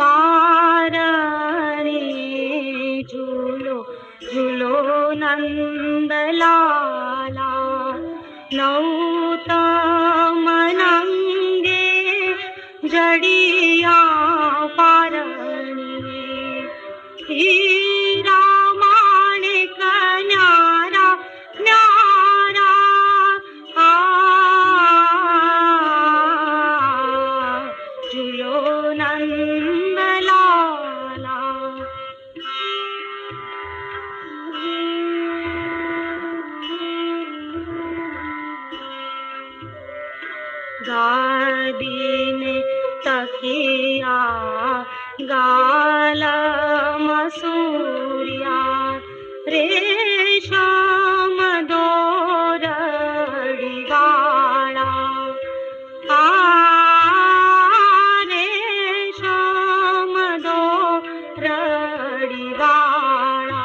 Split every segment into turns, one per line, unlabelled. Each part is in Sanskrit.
पारी झूलो झूलो नन्दल नौता मनङ्गे जडिया पारणी। गादिन तकिया गसूर रे शमो रडिवा रे शमो रीबाणा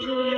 Julia.